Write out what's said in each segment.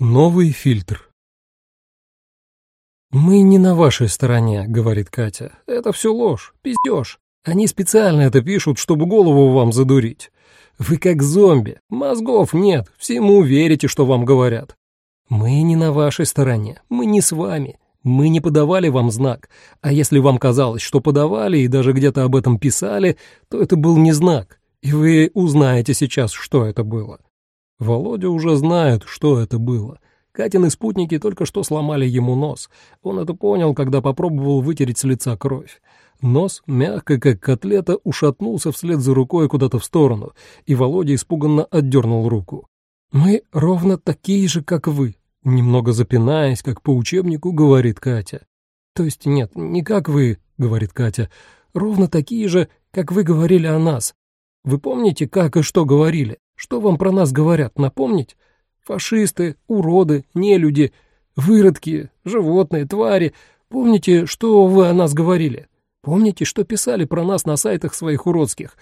Новый фильтр. «Мы не на вашей стороне», — говорит Катя. «Это все ложь, пиздеж. Они специально это пишут, чтобы голову вам задурить. Вы как зомби, мозгов нет, всему верите, что вам говорят. Мы не на вашей стороне, мы не с вами, мы не подавали вам знак, а если вам казалось, что подавали и даже где-то об этом писали, то это был не знак, и вы узнаете сейчас, что это было. Володя уже знает, что это было. Катины спутники только что сломали ему нос. Он это понял, когда попробовал вытереть с лица кровь. Нос, мягко как котлета, ушатнулся вслед за рукой куда-то в сторону, и Володя испуганно отдернул руку. «Мы ровно такие же, как вы», немного запинаясь, как по учебнику, говорит Катя. «То есть нет, не как вы», — говорит Катя, — «ровно такие же, как вы говорили о нас. Вы помните, как и что говорили? Что вам про нас говорят, напомнить? Фашисты, уроды, нелюди, выродки, животные, твари. Помните, что вы о нас говорили? Помните, что писали про нас на сайтах своих уродских?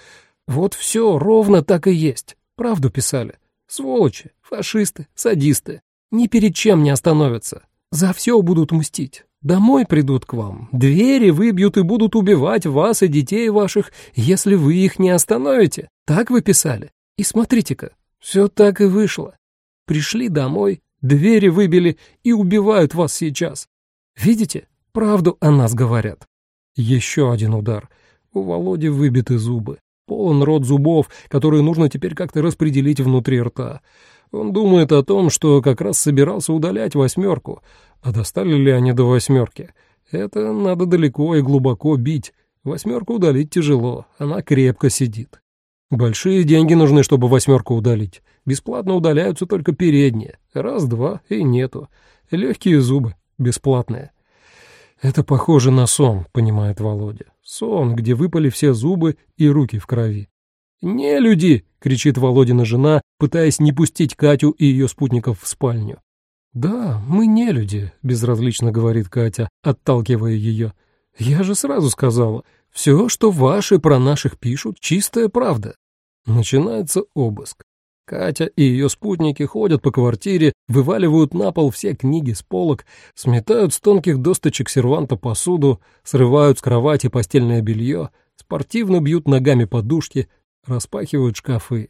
Вот все ровно так и есть. Правду писали. Сволочи, фашисты, садисты. Ни перед чем не остановятся. За все будут мстить. Домой придут к вам, двери выбьют и будут убивать вас и детей ваших, если вы их не остановите. Так вы писали? И смотрите-ка, все так и вышло. Пришли домой, двери выбили и убивают вас сейчас. Видите, правду о нас говорят. Еще один удар. У Володи выбиты зубы. Полон рот зубов, которые нужно теперь как-то распределить внутри рта. Он думает о том, что как раз собирался удалять восьмерку, а достали ли они до восьмерки? Это надо далеко и глубоко бить. Восьмерку удалить тяжело, она крепко сидит. Большие деньги нужны, чтобы восьмерку удалить. Бесплатно удаляются только передние. Раз-два и нету. Легкие зубы, бесплатные. Это похоже на сон, понимает Володя. Сон, где выпали все зубы и руки в крови. «Не люди!» — кричит Володина жена, пытаясь не пустить Катю и ее спутников в спальню. «Да, мы не люди», — безразлично говорит Катя, отталкивая ее. «Я же сразу сказала, все, что ваши про наших пишут, чистая правда». Начинается обыск. Катя и ее спутники ходят по квартире, вываливают на пол все книги с полок, сметают с тонких досточек серванта посуду, срывают с кровати постельное белье, спортивно бьют ногами подушки, распахивают шкафы.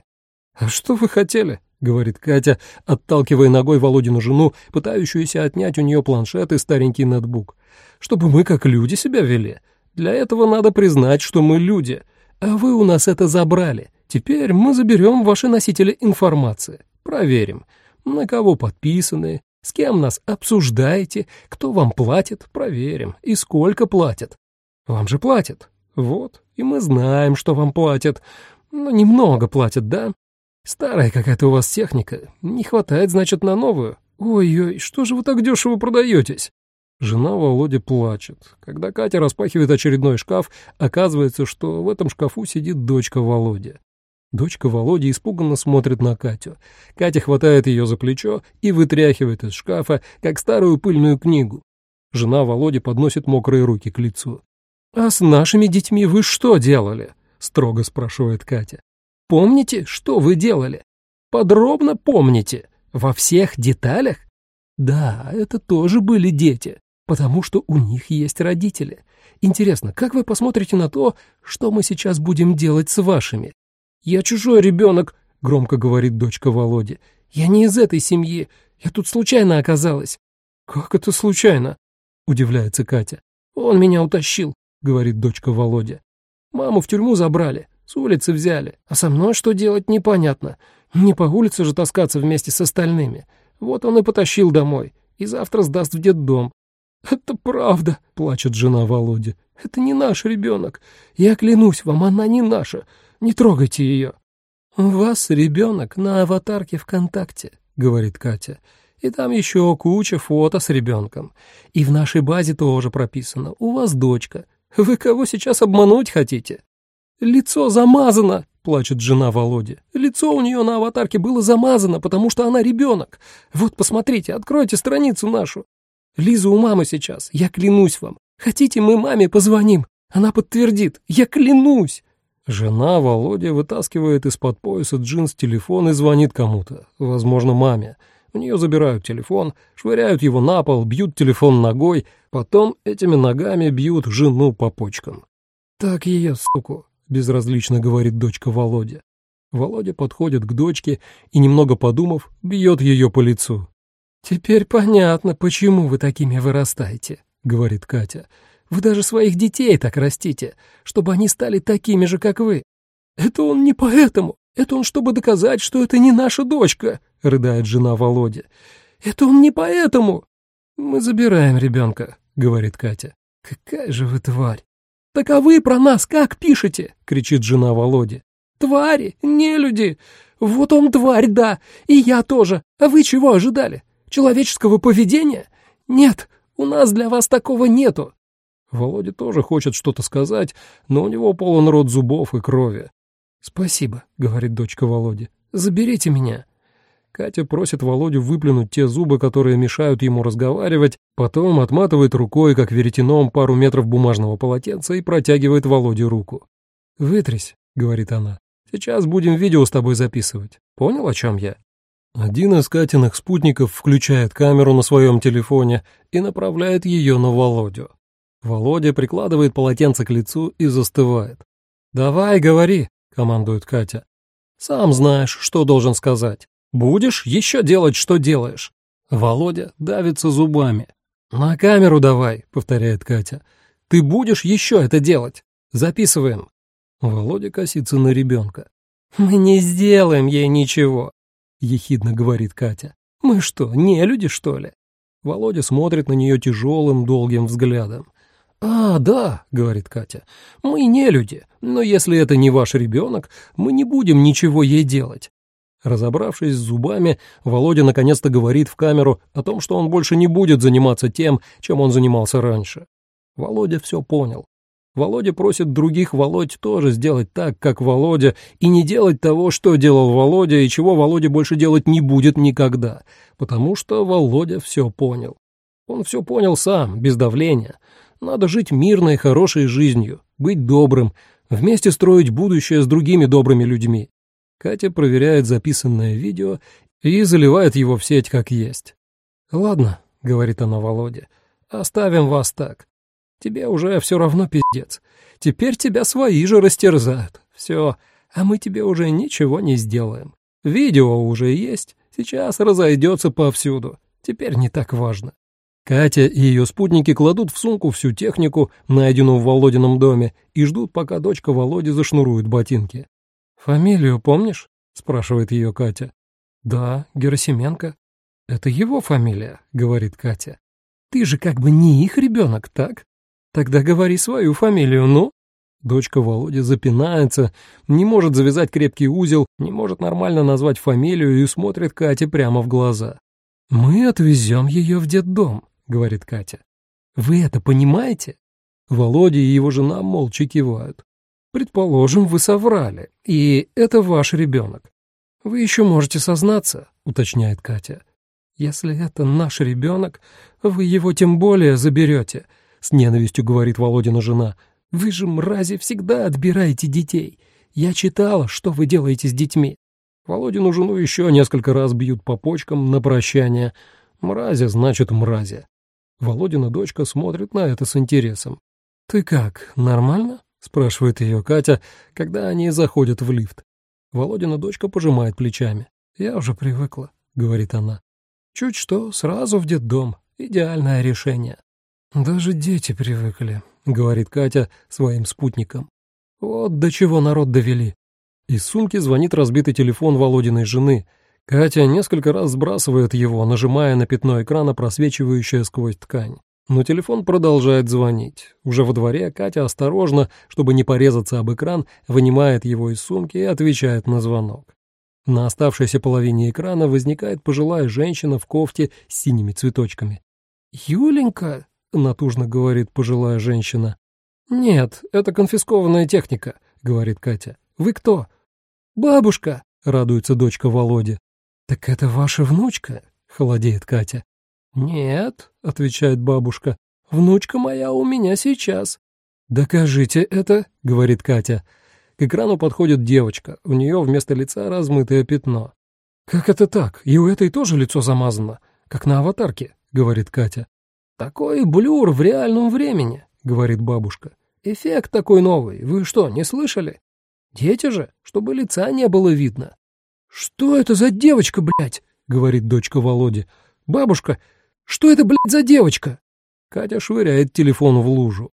«А что вы хотели?» — говорит Катя, отталкивая ногой Володину жену, пытающуюся отнять у нее планшет и старенький ноутбук. «Чтобы мы как люди себя вели. Для этого надо признать, что мы люди. А вы у нас это забрали. Теперь мы заберем ваши носители информации. Проверим, на кого подписаны, с кем нас обсуждаете, кто вам платит, проверим, и сколько платят. Вам же платят. Вот, и мы знаем, что вам платят. Но немного платят, да? Старая какая-то у вас техника. Не хватает, значит, на новую. Ой-ой, что же вы так дешево продаетесь? Жена Володи плачет. Когда Катя распахивает очередной шкаф, оказывается, что в этом шкафу сидит дочка Володи. Дочка Володи испуганно смотрит на Катю. Катя хватает ее за плечо и вытряхивает из шкафа, как старую пыльную книгу. Жена Володи подносит мокрые руки к лицу. «А с нашими детьми вы что делали?» — строго спрашивает Катя. Помните, что вы делали? Подробно помните? Во всех деталях? Да, это тоже были дети, потому что у них есть родители. Интересно, как вы посмотрите на то, что мы сейчас будем делать с вашими? Я чужой ребенок, громко говорит дочка Володи. Я не из этой семьи. Я тут случайно оказалась. Как это случайно? Удивляется Катя. Он меня утащил, говорит дочка Володя. Маму в тюрьму забрали. С улицы взяли. А со мной что делать, непонятно. Не по улице же таскаться вместе с остальными. Вот он и потащил домой. И завтра сдаст в детдом. «Это правда», — плачет жена Володи. «Это не наш ребенок. Я клянусь вам, она не наша. Не трогайте ее». «У вас ребенок на аватарке ВКонтакте», — говорит Катя. «И там еще куча фото с ребенком. И в нашей базе тоже прописано. У вас дочка. Вы кого сейчас обмануть хотите?» «Лицо замазано!» — плачет жена Володи. «Лицо у нее на аватарке было замазано, потому что она ребенок. Вот, посмотрите, откройте страницу нашу. Лиза у мамы сейчас, я клянусь вам. Хотите, мы маме позвоним? Она подтвердит, я клянусь!» Жена Володя вытаскивает из-под пояса джинс телефон и звонит кому-то, возможно, маме. У нее забирают телефон, швыряют его на пол, бьют телефон ногой, потом этими ногами бьют жену по почкам. «Так ее, суку», — безразлично говорит дочка Володя. Володя подходит к дочке и, немного подумав, бьет ее по лицу. «Теперь понятно, почему вы такими вырастаете», — говорит Катя. «Вы даже своих детей так растите, чтобы они стали такими же, как вы. Это он не поэтому, это он, чтобы доказать, что это не наша дочка», — рыдает жена Володя. «Это он не поэтому». «Мы забираем ребенка», — говорит Катя. «Какая же вы тварь!» «Так а вы про нас как пишете?» — кричит жена Володи. «Твари, не люди. Вот он тварь, да, и я тоже. А вы чего ожидали? Человеческого поведения? Нет, у нас для вас такого нету». Володя тоже хочет что-то сказать, но у него полон рот зубов и крови. «Спасибо», — говорит дочка Володи. «Заберите меня». Катя просит Володю выплюнуть те зубы, которые мешают ему разговаривать, потом отматывает рукой, как веретеном, пару метров бумажного полотенца и протягивает Володе руку. «Вытрись», — говорит она. «Сейчас будем видео с тобой записывать. Понял, о чем я?» Один из Катиных спутников включает камеру на своем телефоне и направляет ее на Володю. Володя прикладывает полотенце к лицу и застывает. «Давай, говори», — командует Катя. «Сам знаешь, что должен сказать. Будешь еще делать, что делаешь». Володя давится зубами. «На камеру давай», — повторяет Катя. «Ты будешь еще это делать. Записываем». Володя косится на ребенка. «Мы не сделаем ей ничего», — ехидно говорит Катя. «Мы что, не люди, что ли?» Володя смотрит на нее тяжелым, долгим взглядом. «А, да», — говорит Катя, — «мы не люди, но если это не ваш ребенок, мы не будем ничего ей делать». Разобравшись с зубами, Володя наконец-то говорит в камеру о том, что он больше не будет заниматься тем, чем он занимался раньше. Володя все понял. Володя просит других Володь тоже сделать так, как Володя, и не делать того, что делал Володя, и чего Володя больше делать не будет никогда, потому что Володя все понял. Он все понял сам, без давления. Надо жить мирной, хорошей жизнью, быть добрым, вместе строить будущее с другими добрыми людьми. Катя проверяет записанное видео и заливает его в сеть как есть. «Ладно», — говорит она Володе, — «оставим вас так. Тебе уже все равно пиздец. Теперь тебя свои же растерзают. Все, а мы тебе уже ничего не сделаем. Видео уже есть, сейчас разойдется повсюду. Теперь не так важно. Катя и ее спутники кладут в сумку всю технику, найденную в Володином доме, и ждут, пока дочка Володи зашнурует ботинки. «Фамилию помнишь?» — спрашивает ее Катя. «Да, Герасименко». «Это его фамилия», — говорит Катя. «Ты же как бы не их ребенок, так? Тогда говори свою фамилию, ну?» Дочка Володи запинается, не может завязать крепкий узел, не может нормально назвать фамилию и смотрит Кате прямо в глаза. «Мы отвезем ее в детдом», — говорит Катя. «Вы это понимаете?» Володя и его жена молча кивают. «Предположим, вы соврали, и это ваш ребенок. Вы еще можете сознаться», — уточняет Катя. «Если это наш ребенок, вы его тем более заберете», — с ненавистью говорит Володина жена. «Вы же, мрази, всегда отбираете детей. Я читала, что вы делаете с детьми». Володину жену еще несколько раз бьют по почкам на прощание. Мразя значит мразя. Володина дочка смотрит на это с интересом. «Ты как, нормально?» — спрашивает ее Катя, когда они заходят в лифт. Володина дочка пожимает плечами. «Я уже привыкла», — говорит она. «Чуть что, сразу в детдом. Идеальное решение». «Даже дети привыкли», — говорит Катя своим спутникам. «Вот до чего народ довели». Из сумки звонит разбитый телефон Володиной жены — Катя несколько раз сбрасывает его, нажимая на пятно экрана, просвечивающее сквозь ткань. Но телефон продолжает звонить. Уже во дворе Катя осторожно, чтобы не порезаться об экран, вынимает его из сумки и отвечает на звонок. На оставшейся половине экрана возникает пожилая женщина в кофте с синими цветочками. «Юленька?» — натужно говорит пожилая женщина. «Нет, это конфискованная техника», — говорит Катя. «Вы кто?» «Бабушка», — радуется дочка Володи. «Так это ваша внучка?» — холодеет Катя. «Нет», — отвечает бабушка, — «внучка моя у меня сейчас». «Докажите это», — говорит Катя. К экрану подходит девочка, у нее вместо лица размытое пятно. «Как это так? И у этой тоже лицо замазано, как на аватарке», — говорит Катя. «Такой блюр в реальном времени», — говорит бабушка. «Эффект такой новый. Вы что, не слышали? Дети же, чтобы лица не было видно». «Что это за девочка, блядь?» — говорит дочка Володи. «Бабушка, что это, блядь, за девочка?» Катя швыряет телефон в лужу.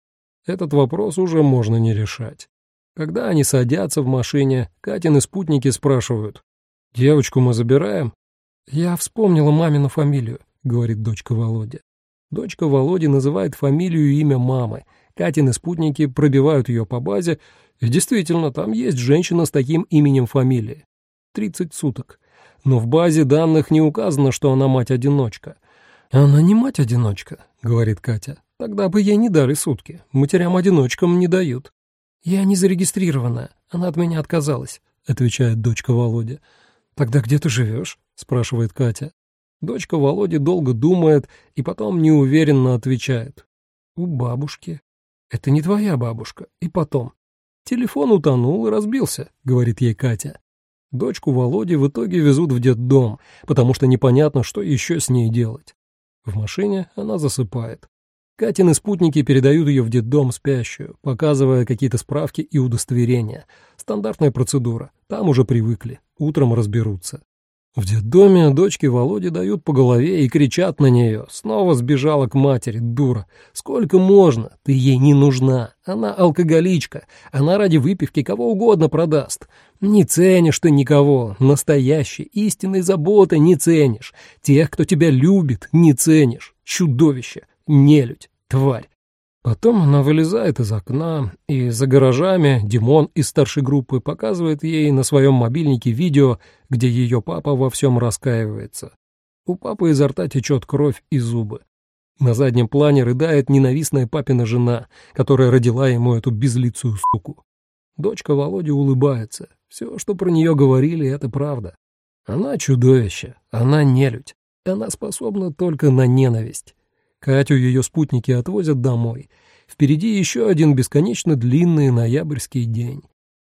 Этот вопрос уже можно не решать. Когда они садятся в машине, Катины спутники спрашивают. «Девочку мы забираем?» «Я вспомнила мамину фамилию», — говорит дочка Володя. Дочка Володи называет фамилию и имя мамы. Катины спутники пробивают ее по базе, и действительно, там есть женщина с таким именем фамилии. 30 суток. Но в базе данных не указано, что она мать-одиночка. «Она не мать-одиночка», — говорит Катя. «Тогда бы ей не дали сутки. Матерям-одиночкам не дают». «Я не зарегистрированная. Она от меня отказалась», — отвечает дочка Володя. «Тогда где ты живешь?» — спрашивает Катя. Дочка Володи долго думает и потом неуверенно отвечает. «У бабушки». «Это не твоя бабушка. И потом». «Телефон утонул и разбился», — говорит ей Катя. Дочку Володи в итоге везут в детдом, потому что непонятно, что еще с ней делать. В машине она засыпает. Катины спутники передают ее в детдом спящую, показывая какие-то справки и удостоверения. Стандартная процедура. Там уже привыкли. Утром разберутся. В детдоме дочки Володи дают по голове и кричат на нее. Снова сбежала к матери, дура. Сколько можно? Ты ей не нужна. Она алкоголичка. Она ради выпивки кого угодно продаст. Не ценишь ты никого. Настоящей, истинной заботы не ценишь. Тех, кто тебя любит, не ценишь. Чудовище, нелюдь, тварь. Потом она вылезает из окна, и за гаражами Димон из старшей группы показывает ей на своем мобильнике видео, где ее папа во всем раскаивается. У папы изо рта течет кровь и зубы. На заднем плане рыдает ненавистная папина жена, которая родила ему эту безлицую суку. Дочка Володи улыбается. Все, что про нее говорили, это правда. Она чудовище, она нелюдь. Она способна только на ненависть. Катю ее спутники отвозят домой. Впереди еще один бесконечно длинный ноябрьский день.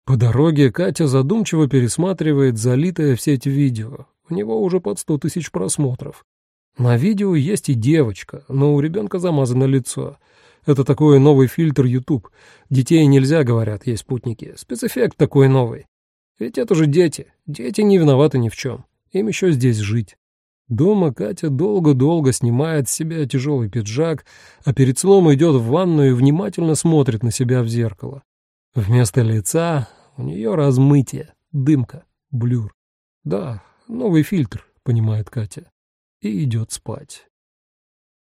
По дороге Катя задумчиво пересматривает залитое в сеть видео. У него уже под сто тысяч просмотров. На видео есть и девочка, но у ребенка замазано лицо. Это такой новый фильтр YouTube. Детей нельзя, говорят, есть спутники. Спецэффект такой новый. Ведь это же дети. Дети не виноваты ни в чем. Им еще здесь жить. Дома Катя долго-долго снимает с себя тяжелый пиджак, а перед сном идет в ванную и внимательно смотрит на себя в зеркало. Вместо лица у нее размытие, дымка, блюр. Да, новый фильтр, понимает Катя, и идет спать.